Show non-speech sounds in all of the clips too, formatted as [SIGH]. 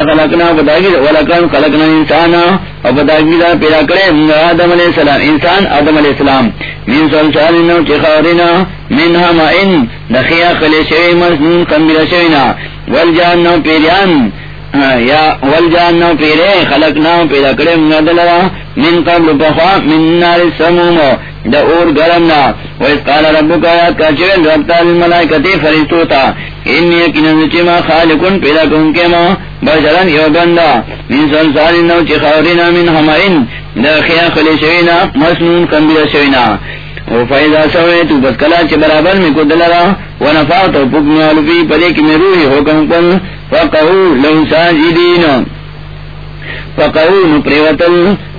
خلقنا بداگی ولکن خلقنا انسان او بداگی دا پیدا کرے آدم علیہ السلام، انسان آدم علیہ السلام. من سلسالنا چخارنا من همائن دخیا خلی شوی مسنون کمبر شوینا. والجاننا پیریان یا والجاننا پیرے، خلقنا پیدا کرے مدلرا من قبل بخوا، من نار السموم دا اور گرم گرمنا ویس قال ربک آیات کا چویل ربتا للملائکتی فرشتو تا انی اکنن چما خالقن پیدا کن کے ما بشرن یو بندا من سلسال نو چی خورنا من ہمائن دا خیا خلی شوینا، مسنون کمبیر شوینا. او فائدہ سوئے تو بس کلا چی برابر میں کو دلرا. و نفاق تو پکن علفی پدے کی میں روحی حکم کن. فقہو لو ساجدین. فقہو نپریوتل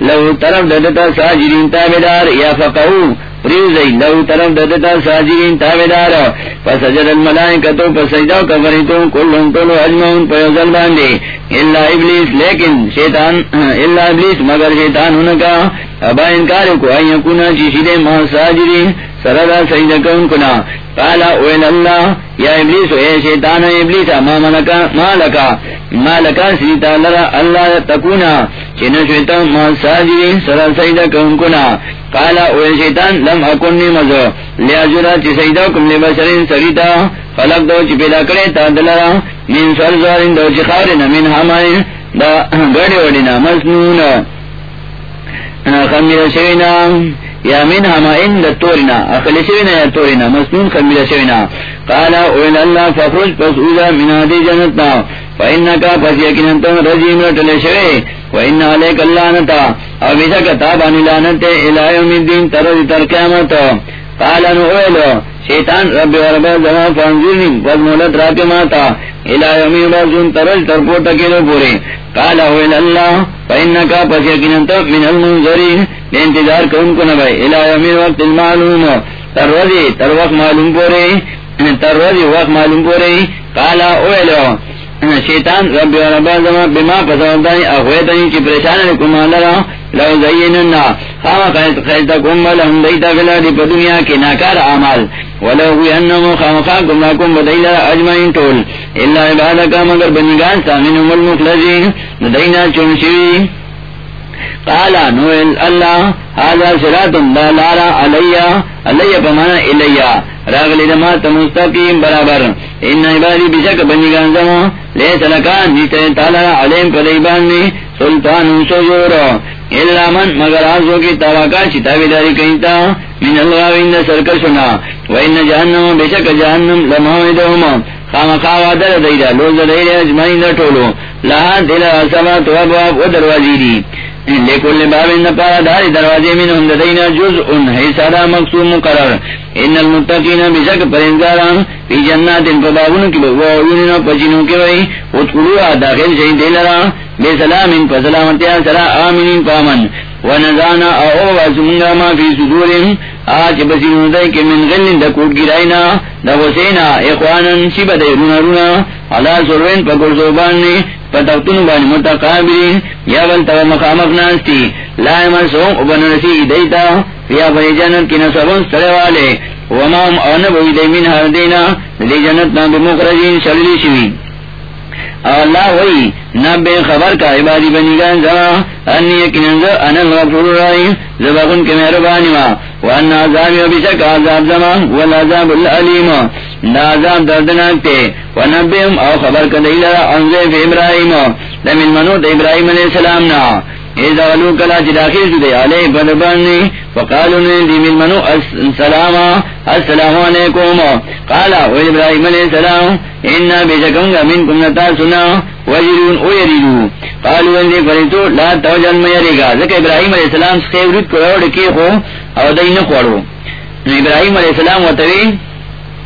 لو طرف ددتا ساجرین تابدار، یا فقہو پریوزی لو طرف ددتا ساجرین تابدار. فسجد الملائکتو فسجدو کفریتو کلن طولو اجمعون پیوزل باندے. اللہ ابلیس، لیکن شیطان اللہ ابلیس، مگر شیطان ہنکا ابا انکار کو این کنا چیشی جی دے مہا ساجدین سردا سجدہ کون کنا؟ قال اوین اللہ، یا ابلیس، اے شیطان ابلیس ما ملکا، ما لکا؟ ما لکا سیتا لرا اللہ تکونا چین شیطا ما ساجدین سردا سجدہ کون کنا؟ قال اوین شیطان، لم اکنی مزو لیازورا چی سجدہ کم لبشرین سریتا، خلق دو چی پیدا کرے تا دلرا، من سرزارین دو چی خارن، من ہمائن، دا گڑی وڑینا مسنون خمیر شوینا. یا من ہما ان تورنا. اخلی شوینا یا تورنا. مسنون خمیر شوینا. قالا اویل اللہ فخرج پس اوزا من آدی جنتنا. فإنکا پس یکننتا رجیم رٹل شوی. وإن علیک اللانتا او بیسا کتابانی لانتا الہیوم الدین ترد تر قیامت. قالا نو شیطان رب و رب زمان فانزیرنی پس مولت راک ماتا. الہیوم الدین ترد تر پورتا کلو پوری. قالا اویل اللہ فإنکا پس یکننتا من المنظرین انتظار کون کو نبھائی الہیوم وقت المعلوم۔ تر رضی تر وقت معلوم پوری تر رضی وقت معلوم پوری قالا اویلو، شیطان رب و رب زمان بما پسندانی، اخویتانی، چی پریشان لکم آلرا لو زیننا. خواہ خیست خیست کم لهم دیتا پا دنیا کی ناکار عمال ولو ہوئی انمو خواہ خواہ کم لکم اجمعین طول. اللہ عبادکا مگر بنگان سامنم المخلصین. دینا چنشوی قالا نویل اللہ، هذا صراط دا لارا علیہ. علیہ پمانا الیہ راغلی دما تمستقیم برابر. ان عبادی بشک بنیگان زمو لیس لکان نیتے تالا علیم پدیبانی سلطان سجور اللہ من، مگر آزو کی تاواکا چتاوی داری کئیتا، من الغاوین دا سرکشنا وین جہنم بے شک جہنم لمحویدہم خام خواہ در دیدہ، لوز دیر اجمعین دا ٹولو لہا دل اصابات و ابواب و دروازی دی. لیکن باب ان پارا داری دروازے من ہم دینا جز ان حیثارا مقصوم مقرر۔ ان المتقین بشک پرنزاران فی جنات ان پبابن کی بغوین پچینوں کے وئی اتقلوها داخل شہید دیلرا بے سلام ان پسلامتیا سرا آمین پامن ونزانا او واسمنگا ما فی صدورهم آج بسینوں دے کہ من غلن دا کوٹ گرائینا۔ دا وسینا اخوانا شبہ دے رونا رونا۔ علا سروین پکر زوبان نے۔ پتختن بانی متقابلین، یا بل تغ مخامق ناستی لا امسوم ابن رسی دیتا یا بنی جنت کی نصبن سرے والے. وما ام اونبوی دی من ہر دینا، دی جنت نا بمخرجین شللی شوی. اللہ وی نبے خبر کا عبادی بنی گان زما انی یکنن انا الغفور الرحیم زبغن کے مہربانی ما. وان عذاب بشک عذاب زما والعذاب العلیم. دا دردناک تے ونبیم او خبر کا دیلہ انزیف ابراہیم، لمن منوت ابراہیم علیہ السلام نا۔ ایزا ولو کلا چی داخل شدے، علیہ بدبانی فقالو نے دی منو السلام السلام علیکم. قالا و ابراہیم علیہ السلام، انا بیشکنگا منکم نتا سنا وجرون او یریدو قالو اندی فریتو، لا توجن میرے گا ذکر ابراہیم علیہ السلام سخیورت کو روڑ کی خو، او دی نخوڑو ابراہیم علیہ السلام و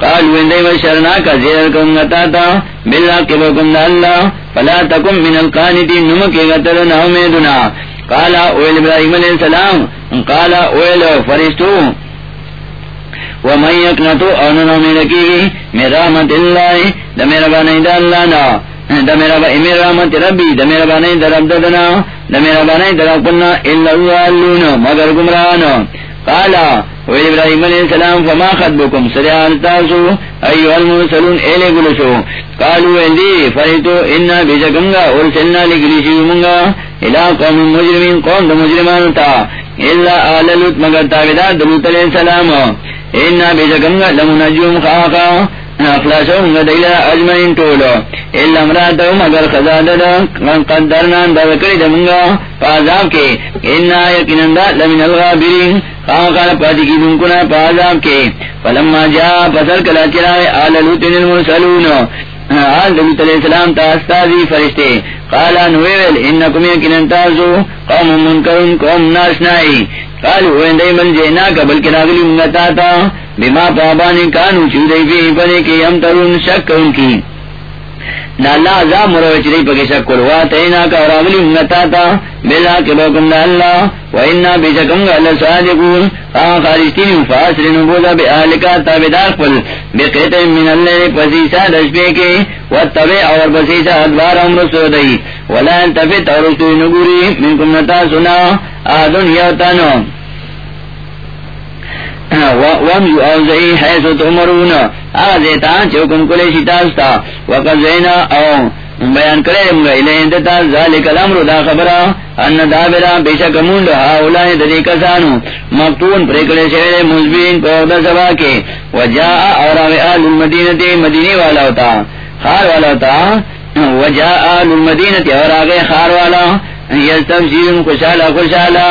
قال وندے و شرنا کا زیر کم نتا تا بلا کے بکم اللہ فلا تکم من القانتین نمکی غتر نامیدنا قالا اویل ابراہیم علیہ السلام قالا اویل فرشتو ومن یکنتو او ننومی لکی من رحمت اللہ دا میرا بانی دا اللہ نا دا میرا بانی رحمت ربی دا میرا بانی دا رب ددنا دا میرا بانی دا رب قلنا اللہ اللہ مگر گمرانو قالا ابراہیم علیہ السلام فما خطبکم سریان تاسو ایو المرسلون ایلے گلشو۔ قالو اندی فریتو انا بیجکنگا ارسلنا لگلیشی منگا الہ قوم مجرمین قوم دا مجرمان تا۔ اللہ آل لوت مگر تابدار دلوت علیہ السلام۔ انا بیجکنگا لمنجوم خاقا۔ اخلاصون دیلا اجمعین طولو اللہ مراتو مگر خزادہ قدرنا دا وکری دا منگا۔ پازاب کے انا یکنندا لمن الغابرین پاتی کی دنکنا پازاب کے فلما جا پسر کلا چرائے آل لوتن المرسلون۔ آل دلوت علیہ السلام تا استاذی فرشتے۔ قالا نویل، انکم یکنن تازو۔ قوم منکرون، قوم ناشنائی۔ قالو ویندائی من جینا کا بلکہ راغلی منگتاتا بما پابانی کانو چودئی فی پنے کی یم ترون شک ان کی۔ دا اللہ عذاب مروچ رئی پکی شکر واتینا کا راغلی امتا تا بلا کے بکم دا اللہ و انا بیشکم گا اللہ صادقون خان خارجتین فاسر نبودا بی آلکا تابدار قل بقیت من اللہ پسیسا دشپے کے واتبع اور پسیسا ادوار امر سودئی ولا انتفت اور رسول نگوری منکم نتا سنا آدن یوتانو وم یو اوزئی حیث تمرون آزیتا چوکم کلی شتاستا وقت زینا او بیان کرے مگا الہندتا ذالک الامر، دا خبرا ان دابرا بیشک موند ہاولائی ددی کسانو. مقتون پریکڑے شہر مزبین پودا سبا کے. وجاء اور آل المدینتی مدینی والا ہوتا. خار والا ہوتا وجاء آل المدینتی اور آگے خار والا. یستفسیرون خوشالا خوشالا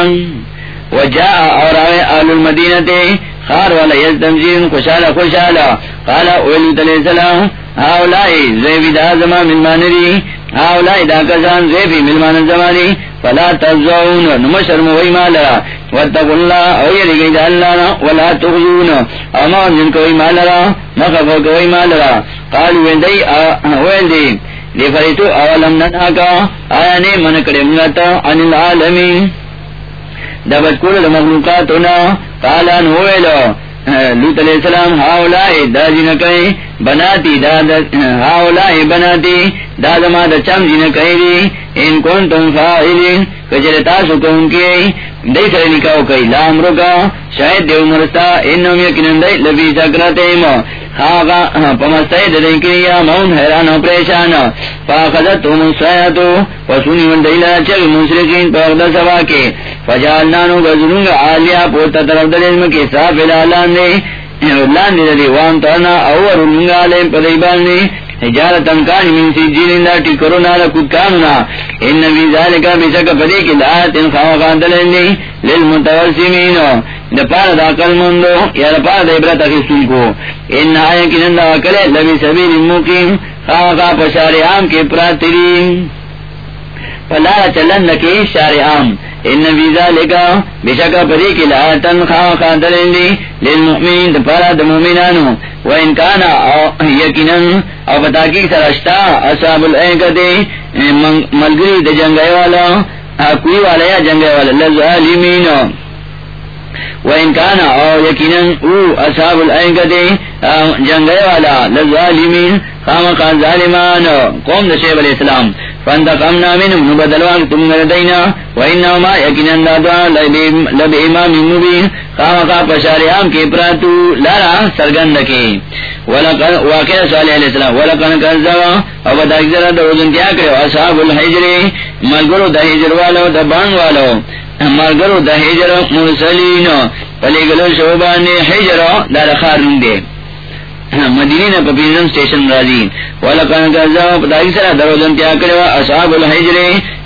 وجاء اور آئے آل المدینہ تے، خار والا یز تمزین خوشالا خوشالا قالا اولیت علیہ السلام، آولائی، زیبی دا زمان من مانری، آولائی دا کسان، زیبی من مان زمانی۔ فلا تفزعون نمشرم وی مالا۔ واتقوا اللہ، اوی لگئی دا اللہ ولا تغزون۔ اما جن کوئی مالا مخفو کوئی مالا قالو ویندئی ویندئی لیفریتو اولم ننہا کا آیا نے من کرے عن العالمین دبت کل مخلوقاتنا قالا نویلو لوت علیہ السلام ہاولائی دا جن کئی بناتی، دا ہاولائی بناتی، دا دما دا چم جن کئی دی، ان کون تم فائلین کچر تاسو کون کی دی سر نکاو کئی لام رکا شاید دیو مرستا انہم یکنن دی، لبی سکراتیم خاقا پمستای ددن کریا مون حیران و پریشان۔ فاقدت هم سایتو وسونی من دیلا چل مسرقین پاقدر سوا کے فجالنانو گزرونگ آلیا پورتا طرف دلیم کی صاف الالان دے لان دے دی وان ترنا اور رنگا لیم پدیبان دے حجارتن کان من سجین دا ٹکرونا دا کتکانونا ان نبی ذالکا بشک پدی کی دعات ان خواقان دلین للمتوسمین دا پار دا قل مندو یا دا پار دا عبرت اخیستون کو ان آیا کی نندا وکلے لبی سبیل مقیم خواقا پشار عام کے پراترین پلا چلن کی شار عام۔ ان ویزا لگا بشکا پری کی لاتن خواہ خاندر لی للمؤمنین دپارا دمومنانو و انکانا یقینا او بتا کی سرشتا اصحاب الائقہ ملگری دا جنگای والا کوئی والا یا جنگای والا لظالمین و انکانا او یقینا او اصحاب الائقہ جنگای والا لظالمین خام خان ظالمان، قوم دا شیب علیہ السلام فانتقمنا منهم نبدلوان تم گردینا وإنهما یقینا دادوا لب امام مبین. خامقا پشاریام کی پراتو لارا سرگند کی. واقع صالح علیہ السلام. ولقن کذبا. او بدا اکزر دا وزن کیا کرو اصحاب الحجر. ملگرو دا حجر والو دا بان والو. ملگرو دا حجر مرسلین. پلیگلو شعبانی حجر دا رخار رنگے مدینی نا پپیزم سٹیشن راضی۔ والا کان کا پتائی سرا دروزن تیا کرے اصحاب الحجر۔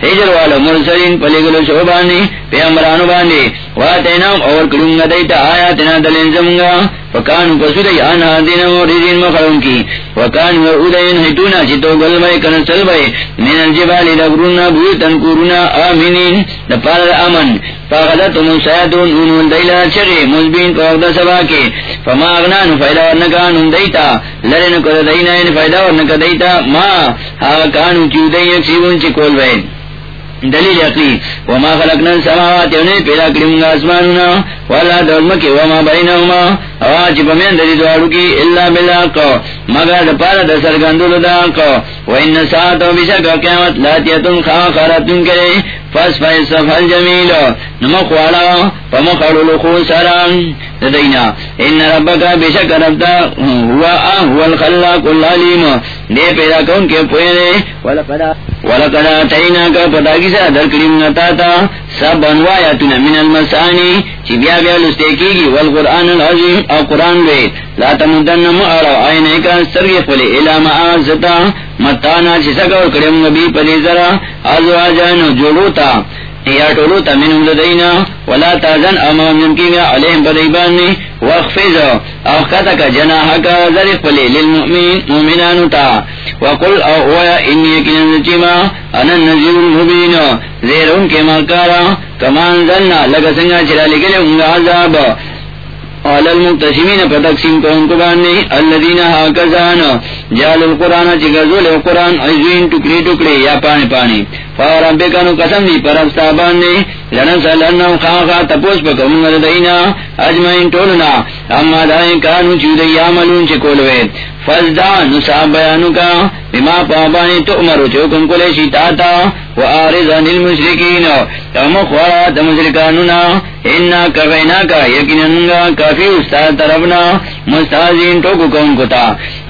حجر والا مرسلین پلی گلو شو باندی، پیغمبرانو باندی۔ واتینام اور کرونگا دیتا آیا تنا دلین زمگا۔ فکانو پسودی آنا دین موردین مخلون کی. وکانو ارودین حیتونا چیتو گل بای کنسل بای. من الجبال لگرونا بویتن کورونا آمینین. دپار امن فاغدتم سیادون اونون دیلا چگی مزبین پاغد سبا کی. فما اغنانو فیدا ورنکانو دیتا. لرن کر دینا ان فیدا ورنک دیتا. ما ها کانو چیو دی یکسیبون چی کول بای دلیل عقلی. وما خلقنا السماوات یعنی پیدا کریم گا اسمانونا والا دوزمکی وما بینهما. اواجی پمین دلی دوارو کی اللہ بلاقو مگر دپارا دا سرگندو لداقو وین ساعتو بشک قیامت لاتیتن خواہ خارتن کرے فس فیس صفحل جمیل. نمخ والا پمخڑو لخو سران دینا. ان ربکا بشک ربتا ہوا هو الخلاق العلیم. دے پیدا کون کے پوئے ولقدا ولقدا تینا کا پتا کسا در کریم نتا تا سب انوایا تنا من المسانی چی بیا بیا لستے کی گی والقرآن العظیم او قرآن بے لا تمدن مؤرا آئینے کا سرگی پلے الہ معازتا متانا چی سکا اور کریم نبی پلے ذرا ازواجانو جوڑوتا یا ٹولو تمن دینا ولا تازن امام کی گا علیہم بدیبان وخفز او کتا کا جناح کا ذرف پلی للمؤمن مومنانو تا۔ وقل، او اویا انی کنن چیما انا نزیر المبین۔ زیر ان کے مکارا کمان ذننا لگا سنگا چرا لگلے انگا عذاب۔ اول المقتسمین پر تقسیم کو ان کو باندھے الذین هاکذان جعل القرآن، چگزول القرآن، عزوین ٹکڑی ٹکڑی یا پانی پانی فاربکانو قسم دی، پر افستا باندھے لنسلنم خاقا تپوس پا کمون دینا اجمعین ٹولنا، اما دائیں کانو چودی عملون چکولوے۔ فزدان نصاب بیانو کا بما پابانی امرو چوکم کلے شیطاتا و آرزان المشرکین ومخورات مشرکانونا. انا کفینا کا یقیننگا کافی استاد طرفنا. مستازین ٹوکو کون کتا.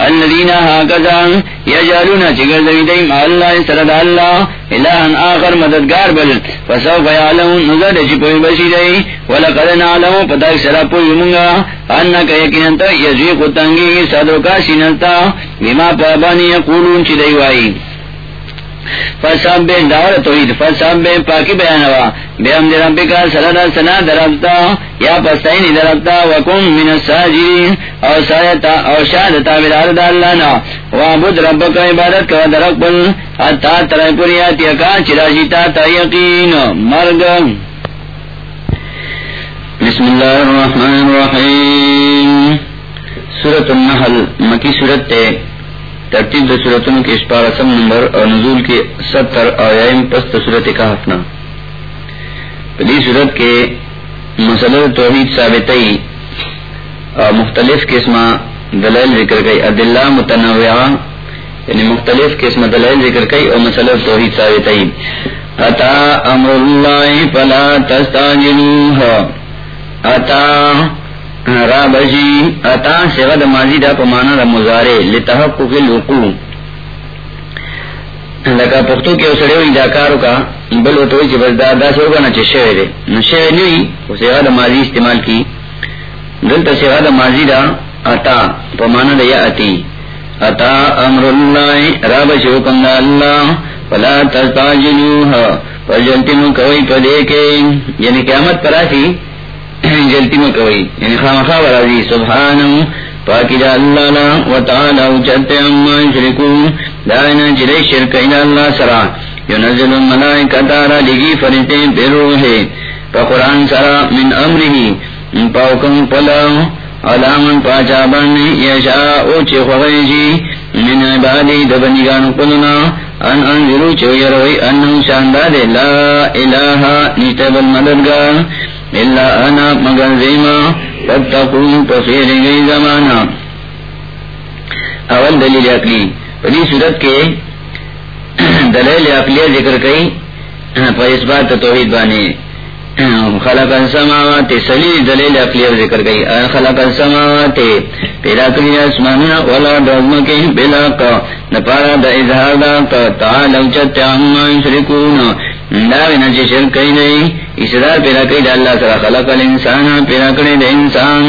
الذین حاکزان یجالونا چگر زویدئی مع اللہ سرد اللہ. الہن آخر مددگار بل. فسوف یعلمون. نظر چپوی بسی دئی ولقد نعلمو پتاک سرا پوی منگا. انکا یقیننتا یزوی قطنگی صدر کا سینتا بما پابانی یقولون چی دیوائی فساب بے دار توحید فساب بے پاکی بیانوا بے ہم درب کا سردا سنا دربتا، یا پستین دربتا، وکم من الساجرین، او سایتا، او شادتا بلار دالانا وابد رب کا عبادت کا درک بل حتا ترائی پوریات یکا چراجیتا تا یقین، مرگ۔ بسم اللہ الرحمن الرحیم۔ سورة النحل، مکی سورت تے۔ ترتیب صورتوں کے اسپارسم نمبر اور نزول کے ستر آیائم پست صورت کا ہفنا پلی صورت کے مسل توحید ثابتئی اور مختلف قسم دلائل ذکر گئی عدلہ متنوع یعنی مختلف قسم دلائل ذکر گئی اور مسل توحید ثابتئی۔ اتا امر اللہ فلا تستاجلوہ اتا را بجی اتا سیغا دا ماضی دا پا مانا دا مزارے لتحقق الوقوع. لکا پختو کے اسڑے ہوئی دا کارو کا، بل و توی چی بس دا دا سے ہوگا نا چی شوئے دے. نا شوئے نوی وہ سیغا دا ماضی استعمال کی. دلتا سیغا دا ماضی دا اتا، پا مانا دا یا اتی. اتا امر اللہ را بجی حکم دا اللہ، فلا تستاجلوها فجلتی مکوئی پا دیکے. یعنی قیامت پراسی [COUGHS] جلتی میں کوئی. یعنی خام خواہ راضی جی. سبحان پاکی دا اللہ لا و تعالی و چلتے اما شرکون دائنا جلے شرک الى اللہ سرا. ینزل الملائکہ تارا لگی فرشتے پر روحے پا قرآن سرا من امرہی پاکم پلا. علامن پاچا بن یشاء اوچے خوغیجی من عبادی دبنگان قلنا ان انذرو چو یروی انہو شانداد لا الہ نیتب المددگار. اللہ انا مگر زیما تب تتقون پسیر گئی زمانا۔ اول دلیل اقلی پلی صورت کے دلیل اقلیہ ذکر کئی [CLEARS THROAT] پر اس بات توحید بانے [CLEARS THROAT] خلق السماوات، سلیل دلیل اقلیہ ذکر کئی خلق السماوات، پیدا کری اسماننا ولا دوزم کے بلا کا نپارا دا اظہار دا کا تعالو چت عما شرکون داوینا چی شرک کئی نئی اسرار پیدا کئی دا اللہ سرا خلق الانسان پیدا کری دا انسان۔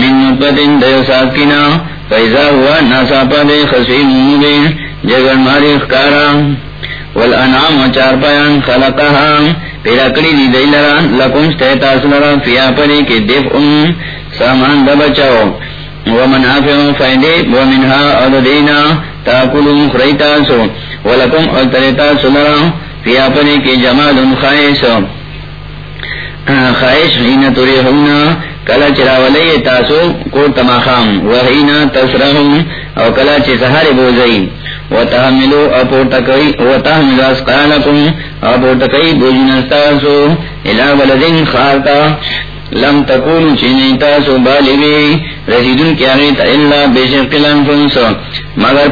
من نطبت دیو ساکینا فیضا ہوا ناسا پا دے خسوی مبین جگر ماری اخکارا۔ والانعام و چار پیان خلقها پیدا کری دی دی لرا لکم ستیتا سلرا فیا پری کی دیف ام۔ سامان دا بچاو ومنافع فائدے ومنها اددینا تاکلون خریتا سو ولکم اتریتا سلرا فیا پری کی جمال خائش خائش حین تریحونا کلا چرا ولی تاسو کو تماخام وحینا تسرہم او کلا چی بوزئی. و تحملو اپو تکئی اسقالکم بوجنستاسو بلدن خارتا لم تکون چینی تاسو بالوی رسیدن کیا اللہ الانفنس مگر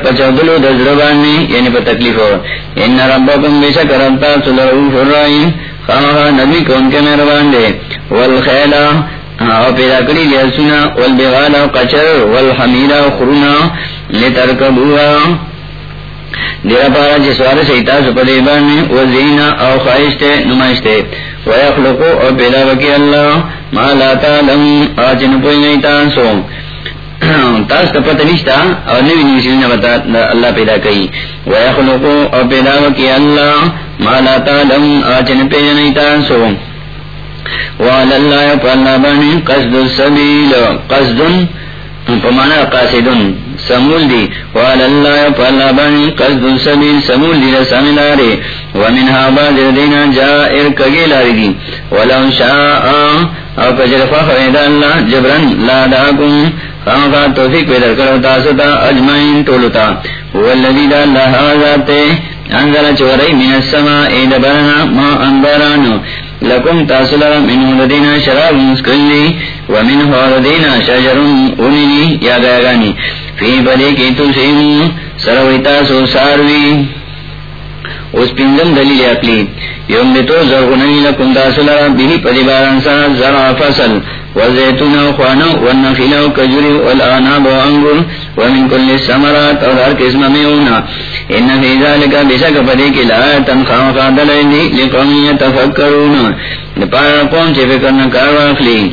یعنی پا تکلیفو ان ربکم بیشک ربتا سلرعوف الرائیم خواہ نبی کون کے مہربان دے؟ والخیلہ او پیدا کری لیسونا والبغالا، قچر، والحمیلا، خرونا، لترکبوها۔ دیرا پارا جسوار سیتا سپدے بانی وزینا، او خواہشتے، نمائشتے۔ ویخلقو، او پیدا وکی اللہ، ما لا تعلم آجن پوئی نیتا سو تاس تا پتہ نشتا اور نوی نوی بتا اللہ پیدا کئی۔ ویخلقو، او پیدا وکی اللہ ما لا تعلم آجن پوئی نیتا سو وعلى الله فالله بني قصد السبيل. قصد پمانا قاصدن سمول دی. وعلى الله فالله بني قصد السبيل، سمول دی رسام لارے. ومنها بعض دینا جائر کگی لاری دی. ولو شاء او کجر فخرد اللہ جبرن لا داکم خامقا توفیق پیدر کرو تاستا اجمعین طولتا والذی دا اللہ آزاتے انزل چوری من السماء اید برنا ما انبرانو لکم تاسلر من لدینا شراب مسکلی ومن لدینا شجر اونینی یا گیگانی فی بلی کی تسیم سروی تاسو ساروی اس پندم دلیل اقلی یوم بتو زرغنی لکم تاسلر بیہی پدی بارانسا زرع فصل. و زیتون و خوانو و نخیل و کجوری و والزيتون وخوانا والنخيل وكجر والآناب وانقر ومن كل السمرات وذار كسم ميونا إن في ذلك بشك فديك لآية خامقا دلائني لقوم يتفكرون لپارا قوم چه فکرنا کار واخلی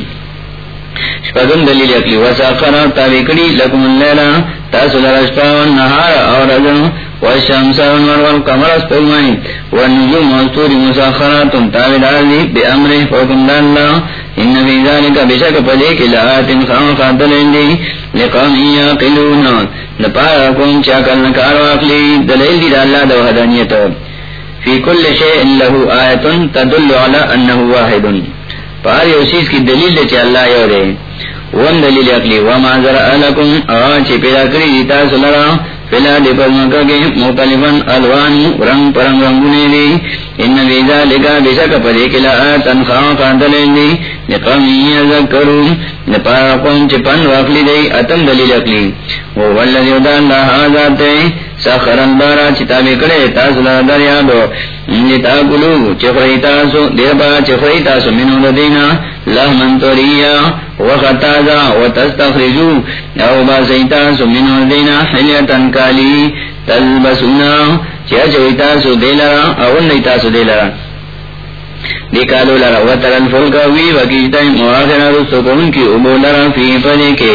شپدن دلیل اکلی وساقرا تابکڑی لکم اللیلہ تاسل تاسو لرشپا والنهار اور ازن والشمس والمر والقمر اسپلمانی والنجوم والطور مساخرات تابدار دی بے امر حکم داللہ ان فی ذالک بشک پدے کی لآت خام خاتلین دی لقوم یاقلون لپارا کون چاکل نکار واقلی دلیل دی اللہ دو حدانیت فی کل شیئن لہو آیتن تدل علی انہو واحدن پاری اسیس کی دلیل دے چا اللہ یو دے ون دلیل اقلی وما ذرع لکم آچی پیدا کری دیتا سلرہ فلا دی کے مختلفن الوان رنگ پرنگ دی ان ویزا لکا بشک پدے کلا آتن خواہ قاندلین دی لقومی یذکرون لپارا قوم پن واقلی دی اتم دلیل اقلی ووالذی دا دی سخرن بارا چتابی کڑے تاسلا دریابو انجتا کلو چخری تاسو دیر با چخری تاسو منو لدینا، لحمن توریا وخطازا وتستخرجو۔ او باسی تاسو منو لدینا، حلیتن کالی، تلبسونا۔ چیا تاسو دیلرا او نی تاسو دیلرا۔ دیکالو لرا وطرن فلکا وی وکیتا مواخر رسو کن کی ابو لرا فی پدے کے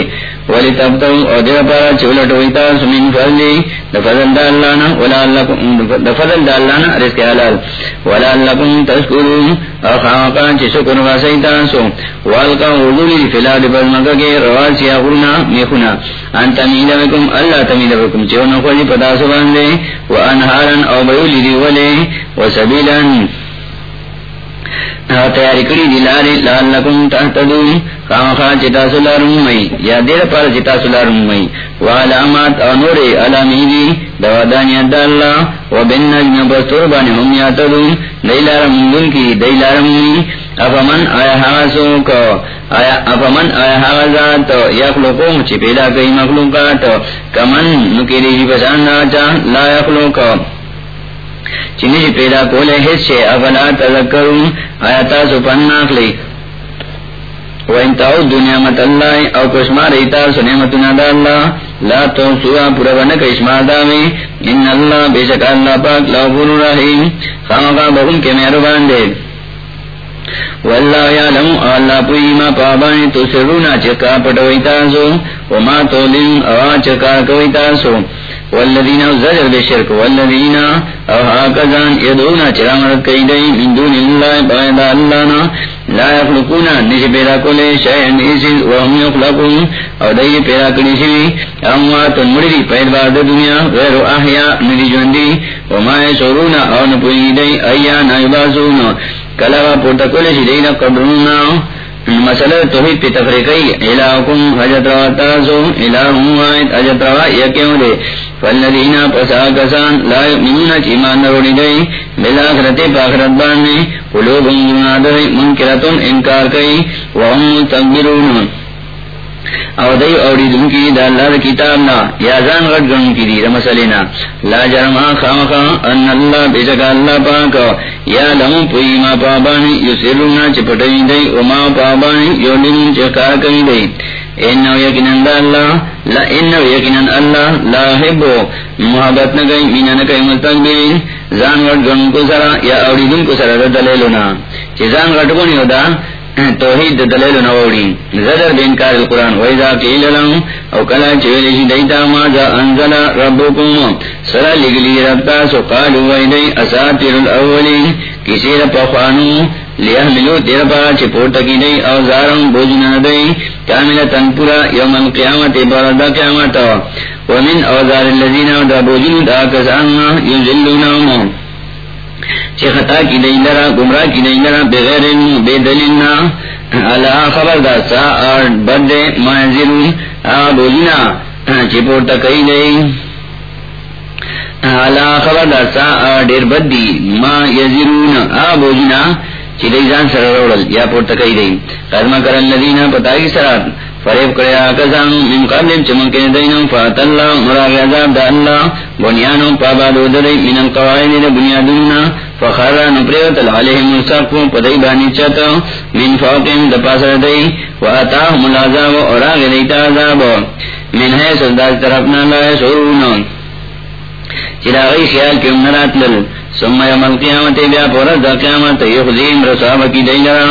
ولی تبتو او دیر پارا چولٹو ایتا سمین فضلی دفضل دالانا دفضل دالانا رزق حلال ولا ولعلکم تشکرون او خامقا چی شکر واسیتا سو والقا وضولی فلاد بزمکا کے رواسی اغرنا میخونا ان تمید بکم اللہ تمید بکم چیون خوزی پتا سو باندے و او بیولی دی ولی تیاری کری دلاری لال لکم تحتدون خامخا چتا سلارم مئی. یا دیر پر چتا سلارم مئی. و علامات انور علامی دی. دوادانی اداللہ و بن نجم بستور بانی هم یاتدون. دیلارم دن کی دیلارم مئی افمن آیا حاسو کو. آیا افمن آیا حاسات یخلقو چی پیدا کئی مخلوقات. کمن نکیری جی پسان آچا لا یخلقو چنی جی پیدا کولے حس شے افلا تذکرون آیتا سو پنناک لی وین تاو دنیا مت اللہ او کشمار ایتا سو نعمتنا دا اللہ، لا تو سوا پورا بنک اشمار دامی ان اللہ بے شک اللہ پاک لا رحیم. خامقا بہن کے مہربان دے. واللہ یعلم، اللہ پوئی ما پابانی تو سرونا چکا پٹوئی تاسو. وما تولین اوا چکا کوئی تاسو. والذین زجر بشرک والذین او حاکزان یدونا چرامرد کئی دی من دون اللہ باید اللہ لا یخلقونا نشی پیدا کولے شیئن ایسیز وهم یخلقون او دی پیدا کلی شوی امواتن مردی پید بارد دنیا غیر احیاء ندی جوندی وما یشورونا او نپوئی دی ایانا یباسونا کلا پورتا کولی شی دینا قبرنا مسئلہ توحید پی تفریقی الہکم حجت روا تاسو الہم وائد حجت روا یکیوں دے فالذین پسا کسان لا یؤمنون چیمان نروڑی دئی بالآخرت پاخرت باننے قلوبهم منادر منکرتن انکار کئی، وهم مستقبرون او دئی اوڑی دن کی دا اللہ دا کتاب نا. یا زان غٹ گن کی دی رمسلینا لا جرم جرما خامخا ان اللہ بیشک اللہ پاک. یا لہم پوئی ما پابانی یو سرونا چپٹی دی و ما پابانی یو لن چکار کئی دی. انہو یکنن دا اللہ، لا انہو یکنن اللہ لا حبو محبت نگئی مینا نگئی مستقبین زان غٹ گن کو سرا یا اوڑی دن کو سرا دا دلیلونا. چی زان غٹ گنی ہو دا توحید دلیل نووڑی زدر بینکار القرآن. ویزا قیل لهم، او کلا چویلی دیتا ما جا انزل ربکم. سرا لگلی ربتا سو قالو ویدی اساتیر الاولی کسی رب رپخوانو لیحملو تیر پا چی پورتا کی دی او زارم بوجنا دی. کامل تنپورا یوم القیامت برد قیامت. ومن اوزار اللذین او دا بوجنو، دا کسان یزلونهم چی خطا کی دئی لرا، گمراہ کی دئی لرا، بغیر بے دلیل اللہ خبر دا سا اور بد منزل بوجنا چی پورتا کئی دئی اللہ خبر دا سا اور ڈیر بدی ما یزرون آ بوجنا چی دئی جان سر روڑل، یا پورتا کئی دئی قدمہ کرن لدینا پتائی سرات۔ فریب کرے آکسانو من قبل چمکے دینو فات اللہ، مراغ عذاب دا اللہ بنیانو پابادو دلی، من القوائد دا بنیادونا فخارا نپریوت، العلیہم السقفو پدائی بانی چتا من فوقیم دا پاسر دی واتاہم العذاب اوراغ دیتا عذاب، من حیث داز طرفنا لا سرونو چراغی خیال کی امنرات لل، ثم یوم القیامت بیا پورت دا قیامت، یخزیم رسابہ کی دیلرا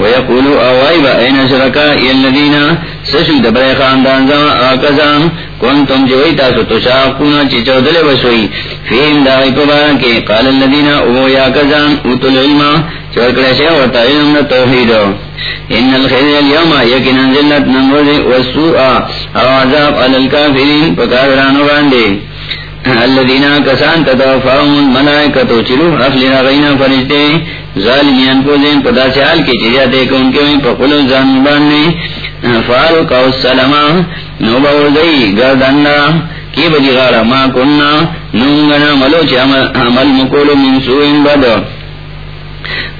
ویقولو اوائی با این شرکائی اللذین سشو دبر خاندان زمان آکزان کنتم جوئی تاسو تشاقونا چی چودل بسوئی فیم داغی پبارا کے قال اللذین او یا کزان اوتو العلم چورکڑا شیع ورطا علم توحید. ان الخیر اليوم یکن انزلت نمرد والسوء، او عذاب علی الكافرین پکارانو باندے. الذين كسان تتوفاهم الملائكة چلو اخلنا غينا فرشتے ظالمیان کو دین پدا سے حال کی چیزیا دیکھ ان کے پقلو زنبان نے فاروق او نو کی غارا ما کننا نونگنا ملو چی عمل مکولو من سوئن بدو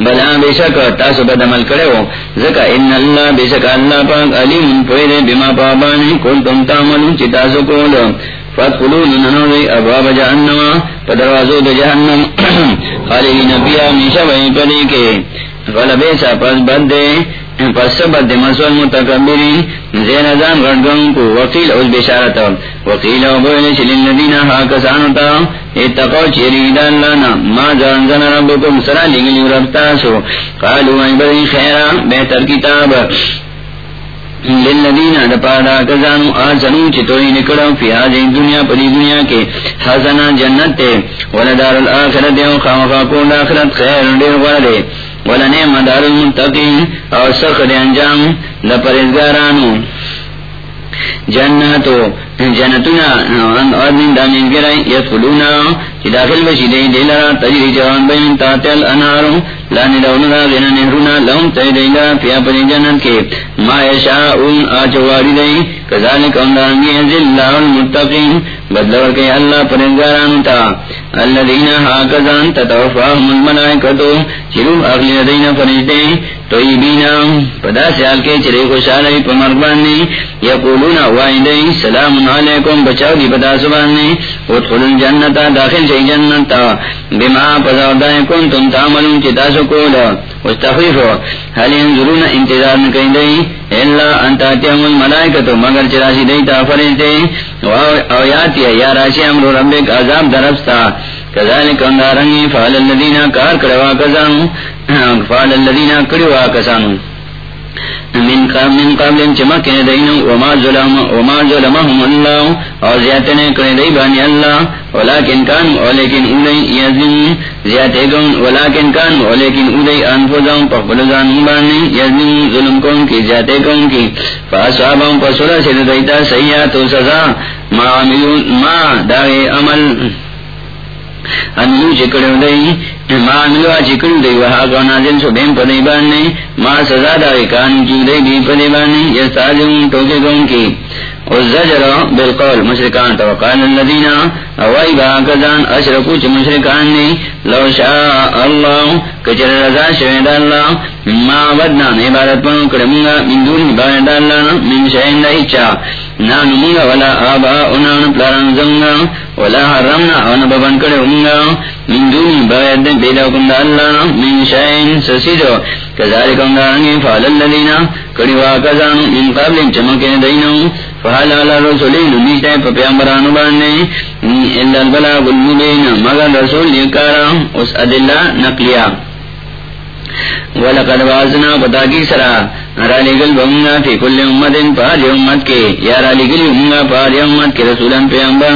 بلا بے شک تاسو بد عمل کرے ہو زکا ان اللہ بے شک اللہ پاک علیم پوئے بما پابانی کن تم تعملون چی تاسو کولو. فاتقلون ننوری ابواب جہنم، پدروازو دا جہنم. خالقی نبیہ میشہ وہی پڑی کے. فلبیسا پس بد دے پس سبت دے مسول متکبرین زین ازان غرگن کو وقیل اوز بشارتا وقیل او حاکسانتا اتقو لانا. ما جانزن ربکم سرا لگلی ربتاسو قالو خیرا، بہتر کتاب. للذین دپارا کزانو آسنو چتوئی نکڑا فی دنیا پری دنیا کے. حسنا جنت تے. ولدار الاخرت یو خامخا کون آخرت خیر دیر غردے ولنے مدار المتقین اور سخر انجام لپرزگارانو جنتو جنتنا آدمین دامین گرائی یدخلونا چی داخل بشی دی دیلرا تجری جوان بین تاتل انارو لانی دولنا غینا نهرونا لهم تی دیلرا فیا پدی جنت کے ما یشاؤن آچواری دی کذالک اندانگی ازل اللہ المتقین، بدلور کے اللہ پرنگاران تا۔ الذین حاکزان تتوفاهم الملائکتو چروح اغلی دین فرشتے طیبینا پدا سیال کے چرے خوشحالی پمربانی یقولون وائدئی سلام علیکم، بچاو دی پدا سبانی ادخل الجنتا داخل چی جنتا بما پدا دائیں کن تم تعملون چی تاسو کولا. استخفیفو حل انظرون انتظار نکئی دئی اللہ انتا تیم الملائکتو مگر چراسی دئی تا فرشتے. او یاتی، یا راشی امرو ربک، عذاب درستا كذلك اندارنگی، فعل الذين كار کروا کسانو. [CLEARS THROAT] فعل الذين کروا کسانو. من قبل من قبل چمک دین وما ظلم وما ظلمهم الله او زیاتنے کرے دی بانی اللہ. ولكن كان ولكن اولي يزن زیاتے گون ولكن كان ولكن اولي انفسهم فقبل زان بانی یزن. ظلم کون کی؟ زیاتے کون کی؟ فاصحابهم فسلا سید دیتا سیئات و سزا. ما عملون ما داغی عمل. انو چکڑو دئی ما ملوا چکڑو وہا سو بیم پدی باننے ما سزا دائی کان چو دئی بی پدی باننے یہ گون کی۔ والزجر بالقول مشرکان تو قال اوائی با کزان اشرکو چ مشرکان نے لو شاء اللہ، کچر رضا شوید اللہ۔ ما بدنا عبادت پن کرمگا من دون عبادت اللہ، من شہن دائی نانو منگا ولا آبا انان پلاران ولا حرمنا اون ببن کرے ہونگا من دون عبادت بیدا کند اللہ من شہن سسیدو کذالک فعل کڑی من قبل چمکن فحال رسولین پا پیامبرانو باندے اللہ مگر رسول یکارا اس ادلہ نقلیہ ولقد وازنا پتا کی سرا رالی گل بمنا فی کل امت ان پار امت کے، یا رالی گل امگا پار امت کے رسولا پیامبر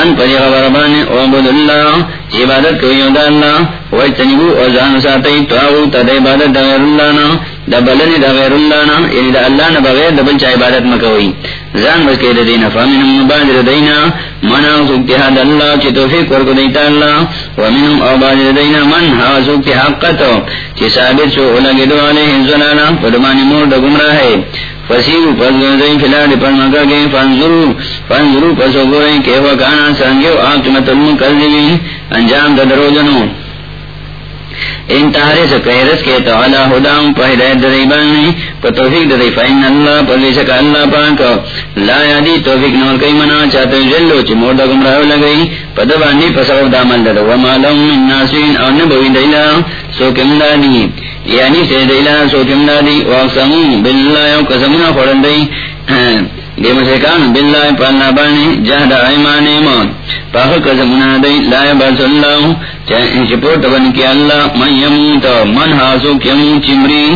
ان پر غبربان عبد اللہ عبادت کوئی دا اللہ ویتنبو ازان ساتی، تواغو تد عبادت دا غیر اللہ دا بلن دا غیر اللہ نا یعنی دا اللہ نا بغیر دا بلچ عبادت مکوئی زان بسکی دا دینا فامنم مبادر دینا منا سکتی حد اللہ چی توفیق ورکو دیتا اللہ ومنم اوبادر دینا من ہا سکتی حقتو چی ثابت سو لگی دو علیہ الزلالا پدمانی مور دا گمراہ ہے۔ فسیو پس گردئی فلاد پر مکہ گئی فانظرو فانظرو پس گورئی کہ وکانا سنگیو آقمت المکذبین، انجام دا درو جنو انتہارے سے قیرس کے تو علا ہدام پا ہدایت درائی بانی پا توفیق درائی فائن اللہ پر لیسک اللہ پاک۔ لا یادی توفیق نور کئی منا چاہتا جلو، چی موردہ گمراہو لگئی۔ پا دبانی پا سبب دامل در وما لهم من ناسوین او نبوی دیلا سوکم دادی یعنی سے دیلا سوکم دادی واقسمون باللہ او قسمنا خورن دی ہاں۔ دی مشرکان باللہ پالنا بانی جہد دی، لا اللہ۔ بن کی اللہ، من یموت من حاسو کیمو چمری۔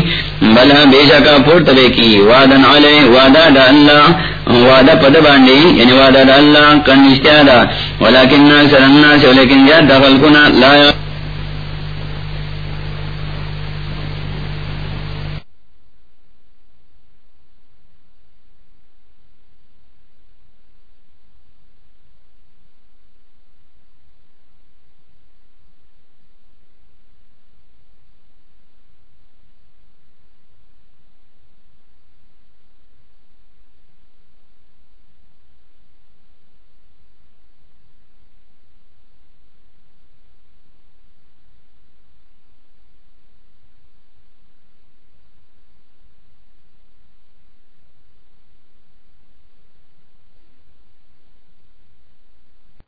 بلا بیشا کا پورت بے کی، وعدن علی، وعدہ دا اللہ۔ وعدہ پد باندی یعنی وعدہ دا اللہ کن اشتیادا ولیکن ناکسر الناس، ولیکن دخل کنا، لا